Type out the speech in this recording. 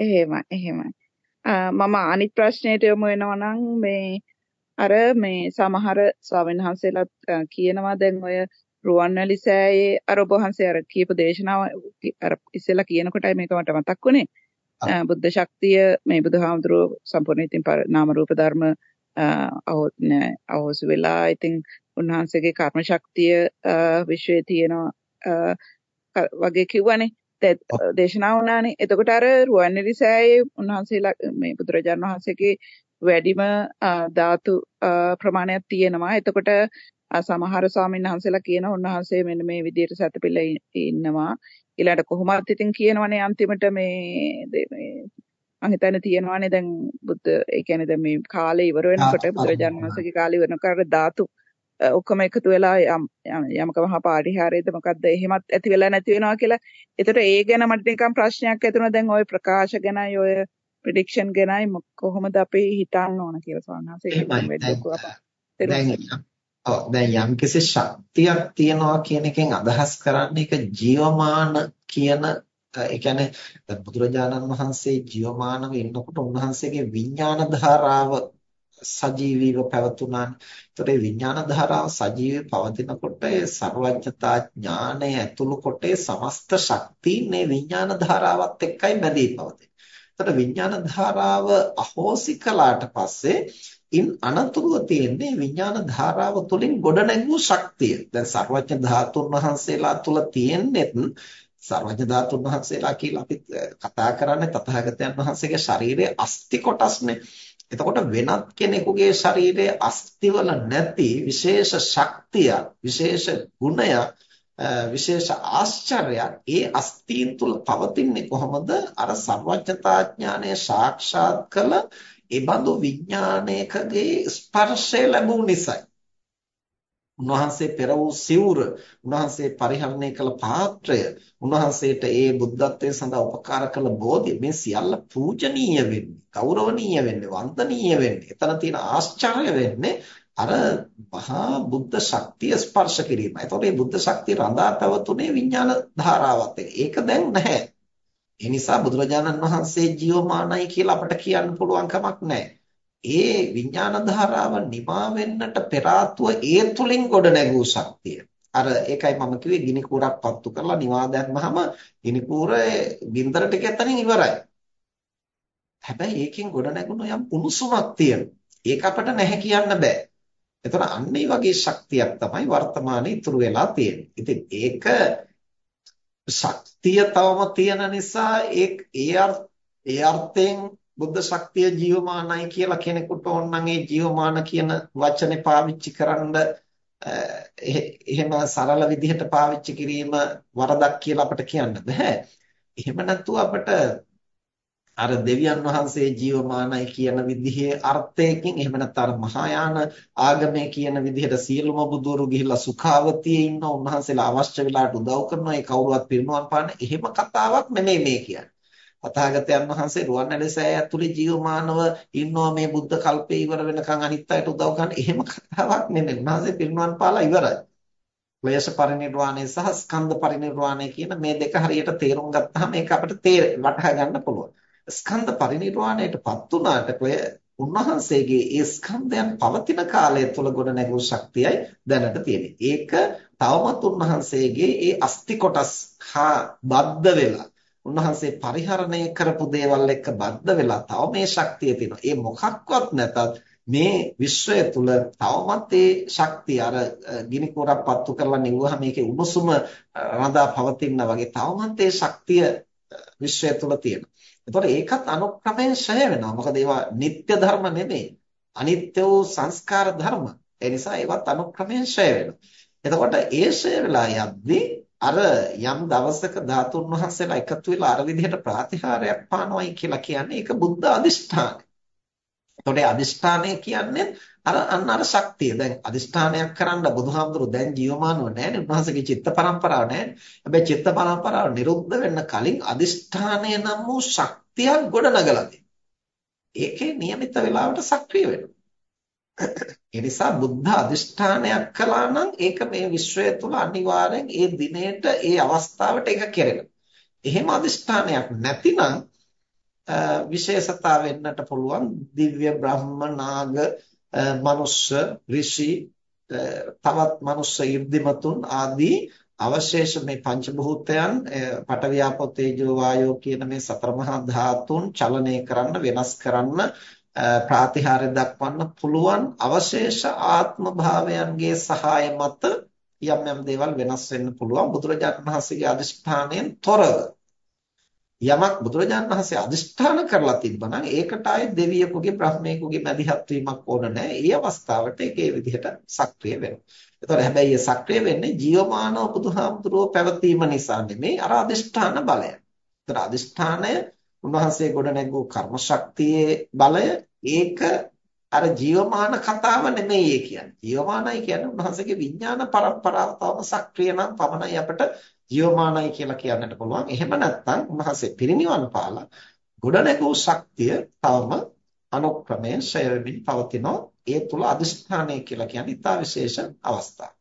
එහෙමයි එහෙමයි. මම අනිත් ප්‍රශ්නෙට යමු වෙනවා නම් මේ අර මේ සමහර ස්වාමීන් වහන්සේලාත් කියනවා දැන් ඔය රුවන්වැලි සෑයේ අර ඔබ වහන්සේ අර කියපු දේශනාව අර ඉස්සෙල්ලා කියනකොටයි මේක මට මතක් වුණේ. බුද්ධ ශක්තිය මේ බුදුහාමුදුරුවෝ සම්පූර්ණ ඉතින් නාම රූප ධර්ම අහෝසු වෙලා ඉතින් උන්වහන්සේගේ කර්ම ශක්තිය විශ්වයේ තියෙනවා වගේ කිව්වනේ. දේශනා වුණානේ. එතකොට අර රුවන්වැලි සෑයේ උන්වහන්සේලා මේ බුදුරජාණන් වහන්සේගේ වැඩිම ධාතු ප්‍රමාණයක් තියෙනවා. එතකොට සමහර ස්වාමීන් වහන්සේලා කියන උන්වහන්සේ මෙන්න මේ විදිහට සැතපෙල ඉන්නවා. ඊළඟට කොහොමත් ඉතින් කියනවනේ අන්තිමට මේ මේ මං හිතන්නේ තියෙනවානේ දැන් බුද්ධ ඒ කියන්නේ දැන් මේ කාලේ ඉවර වෙනකොට බුදුරජාණන් වහන්සේගේ කාලේ ඉවර වෙනකොට ධාතු ඔක්කොම එකතු වෙලා යම් යමක මහා පාරිහාරයේද මොකද්ද එහෙමත් ඇති වෙලා නැති වෙනවා කියලා. ඒතර ඒ ගැන මට නිකන් ප්‍රශ්නයක් ඇති වුණා දැන් ওই ප්‍රකාශ ගැනයි ඔය ප්‍රෙඩික්ෂන් ගැනයි කොහොමද අපි හිතන්න ඕන කියලා ස්වාමීන් වහන්සේ. ඔව් දැන් යම්කිසි ශක්තියක් තියනවා කියන එකෙන් අදහස් කරන්නේ ඒක ජීවමාන කියන ඒ කියන්නේ බුදුරජාණන් වහන්සේ ජීවමානව ඉන්නකොට උන්වහන්සේගේ විඥාන ධාරාව සජීවීව පැවතුනානේ. ඒතකොට මේ විඥාන ධාරාව සජීවීව පවතිනකොට ඒ ਸਰවඥතා ඥානය ඇතුළු කොට සමස්ත ශක්තිය මේ විඥාන ධාරාවත් එක්කයි බැඳී පවතින්නේ. ඒතකොට විඥාන ධාරාව අහෝසි කළාට පස්සේ ඉන් අනතුරුව තියෙන්නේ විඥාන ධාරාව තුළින් ගොඩනැගූ ශක්තිය. දැන් සර්වඥ ධාතුන් වහන්සේලා තුල තියෙන්නේත් සර්වඥ ධාතුන් වහන්සේලා කියලා අපි කතා කරන්නේ තථාගතයන් වහන්සේගේ ශරීරයේ අස්ති කොටස්නේ. එතකොට වෙනත් කෙනෙකුගේ ශරීරයේ අස්තිවල නැති විශේෂ ශක්තිය, විශේෂ ගුණය, විශේෂ ආශ්චර්යයක් ඒ අස්තීන් තුල පවතින්නේ කොහොමද? අර සර්වඥතා ඥානය සාක්ෂාත් කළ ඒ බඳු විඥානයකගේ ස්පර්ශය ලැබුණ නිසායි. උන්වහන්සේ පෙර වූ සිවුර, උන්වහන්සේ පරිහරණය කළ පාත්‍රය, උන්වහන්සේට ඒ බුද්ධත්වයේ සඳහා උපකාර කළ බෝධිය මේ සියල්ල පූජනීය වෙන්නේ, ගෞරවනීය වෙන්නේ, වන්දනීය වෙන්නේ. එතන තියෙන ආශ්චර්ය වෙන්නේ අර මහා බුද්ධ ශක්තිය ස්පර්ශ කිරීමයි. ඒතකොට මේ බුද්ධ ශක්තිය රඳා පැවතුනේ විඥාන ධාරාවත් එක්ක. ඒක දැන් නැහැ. ඒ නිසා බුදුරජාණන් වහන්සේ ජීවමානයි කියලා අපට කියන්න පුළුවන් කමක් නැහැ. ඒ විඥාන ධාරාව නිමා වෙන්නට පෙර ඒ තුලින් ගොඩ නැගූ ශක්තිය. අර ඒකයි මම කිව්වේ ගිනි කූරක් පත්තු කරලා නිවා දැම්මහම ගිනි කූරේ බින්දර ටික එතනින් ඉවරයි. හැබැයි ඒකෙන් ගොඩ නැගුණ යම් උණුසුමක් තියෙනවා. ඒක අපට නැහැ කියන්න බෑ. එතන අන්න ඒ වගේ ශක්තියක් තමයි වර්තමානයේ ඉතුරු වෙලා තියෙන්නේ. ඉතින් ඒක ශක්තිය තවම තියෙන නිසා ඒ ඒ අර්ථයෙන් බුද්ධ ශක්තිය ජීවමානයි කියලා කෙනෙකුට ඕනනම් ඒ ජීවමාන කියන වචනේ පාවිච්චි කරන්න එහෙම සරල විදිහට පාවිච්චි කිරීම වරදක් කියලා අපිට කියන්න බෑ. එහෙම නැත්නම් අපිට අර දෙවියන් වහන්සේ ජීවමානයි කියන විදිහේ අර්ථයකින් එහෙම නැත්නම් මහායාන ආගමේ කියන විදිහට සියලුම බුදුරු ගිහිල්ලා සුඛාවතියේ ඉන්න උන්වහන්සේලා අවශ්‍ය වෙලාවට උදව් කරනවා ඒ කවුරුවත් පිරිනුවම් පාන්න එහෙම කතාවක් නෙමෙයි මේ කියන්නේ. අතහාගතයන් වහන්සේ රුවන්වැලිසෑය ඇතුලේ ජීවමානව ඉන්නවා මේ බුද්ධ කල්පේ ඉවර වෙනකන් අනිත් අයට උදව් කරන්න එහෙම කතාවක් නෙමෙයි. උන්වහන්සේ පිරිනුවම් පාලා ඉවරයි. ක්ලේශ පරිනිර්වාණය සහ ස්කන්ධ පරිනිර්වාණය කියන මේ දෙක හරියට තේරුම් ගත්තාම ඒක අපිට වටහා ගන්න පුළුවන්. ස්කන්ධ පරිනිර්වාණයටපත් උනාට උන්වහන්සේගේ ඒ ස්කන්ධයන් පවතින කාලය තුල ගොඩ නැගූ ශක්තියයි දැනට තියෙන්නේ. ඒක තවමත් උන්වහන්සේගේ ඒ අස්ති කොටස් හා බද්ධ වෙලා උන්වහන්සේ පරිහරණය කරපු දේවල් එක්ක බද්ධ වෙලා තව මේ ශක්තිය තියෙනවා. ඒ මොකක්වත් නැතත් මේ විශ්වය තුල තවමත් ඒ ශක්තිය අර ගිනි කෝරක් පත්තු කරලා නිවුවහම මේකේ උණුසුම රඳා පවතිනා වගේ තවමත් ඒ ශක්තිය විශ්වය තුල තියෙනවා. එතකොට ඒකත් අනුක්‍රමයෙන් ඡය වෙනවා. මොකද ඒවා නিত্য ධර්ම නෙමෙයි. අනිත්‍ය වූ සංස්කාර ධර්ම. ඒ නිසා ඒවත් අනුක්‍රමයෙන් ඡය වෙනවා. එතකොට ඒ ඡය වෙලා යද්දී අර යම් දවසක ධාතුන් වහන්සේලා එකතු වෙලා අර විදිහට ප්‍රාතිහාරයක් පානවයි කියලා කියන්නේ ඒක බුද්ධ අදිෂ්ඨානය. එතකොට අදිෂ්ඨානය කියන්නේ අර අන්න අර ශක්තිය. දැන් අදිෂ්ඨානයක් කරන්න බුදුහාමුදුරු දැන් ජීවමානව නැහැ. උන්වහන්සේගේ චිත්ත පරම්පරාව නැහැ. හැබැයි චිත්ත පරම්පරාව නිරුද්ධ වෙන්න කලින් අදිෂ්ඨානය නම් වූ ශක්තියක් ගොඩනගලා ඒකේ નિયમિત වෙලාවට සක්‍රිය වෙනවා. ඒ නිසා බුද්ධ අදිෂ්ඨානයක් කළා නම් ඒක මේ විශ්වය තුල අනිවාර්යෙන් ඒ දිනේට ඒ අවස්ථාවට ඒක කෙරෙනවා. එහෙම අදිෂ්ඨානයක් නැතිනම් විශේෂතා වෙන්නට පුළුවන් දිව්‍ය බ්‍රහ්ම නාග මනුෂ්‍ය ඍෂි තවත් මනුෂ්‍ය 이르දිමතුන් ආදී අවශේෂ මේ පංචභූතයන් පඨවියාපෝ තේජෝ වායෝ කියන මේ සතර මහා ධාතුන් චලනය කරන්න වෙනස් කරන්න ප්‍රාතිහාර්ය දක්වන්න පුළුවන් අවශේෂ ආත්ම භාවයන්ගේ සහාය මත යම් යම් දේවල් වෙනස් වෙන්න පුළුවන් බුදුරජාණන් වහන්සේගේ අදිෂ්ඨානයෙන් තොරව යමක් බුදුරජාණන් වහන්සේ අදිෂ්ඨාන කරලා තිබ්බනම් ඒකට ආයේ දෙවියෙකුගේ බ්‍රහ්මයෙකුගේ මැදිහත් වීමක් ඕන නැහැ. ඒ අවස්ථාවට ඒක ඒ විදිහට සක්‍රිය වෙනවා. ඒතකොට හැබැයි ඒ සක්‍රිය වෙන්නේ ජීවමානව බුදුහාමුදුරුවෝ පැවතීම නිසා නෙමෙයි අර අදිෂ්ඨාන බලය. ඒතර අදිෂ්ඨානය උන්වහන්සේ ගොඩනැගූ කර්ම ශක්තියේ බලය ඒක අර ජීවමාන කතාව නෙමෙයි කියන්නේ. ජීවමානයි කියන්නේ උන්වහන්සේගේ විඥාන පරම්පරාව තවම සක්‍රිය නම් පමණයි අපිට ජීවමානයි කියලා කියන්නට පුළුවන්. එහෙම නැත්නම් උන්වහන්සේ පිරිනිවන් පාලා ගොඩනැගූ ශක්තිය තවම අනුක්‍රමයෙන් ෂය වෙමින් පවතිනවා. ඒ තුල අදිෂ්ඨානය කියලා කියන්නේ ඉතා විශේෂ අවස්ථාවක්.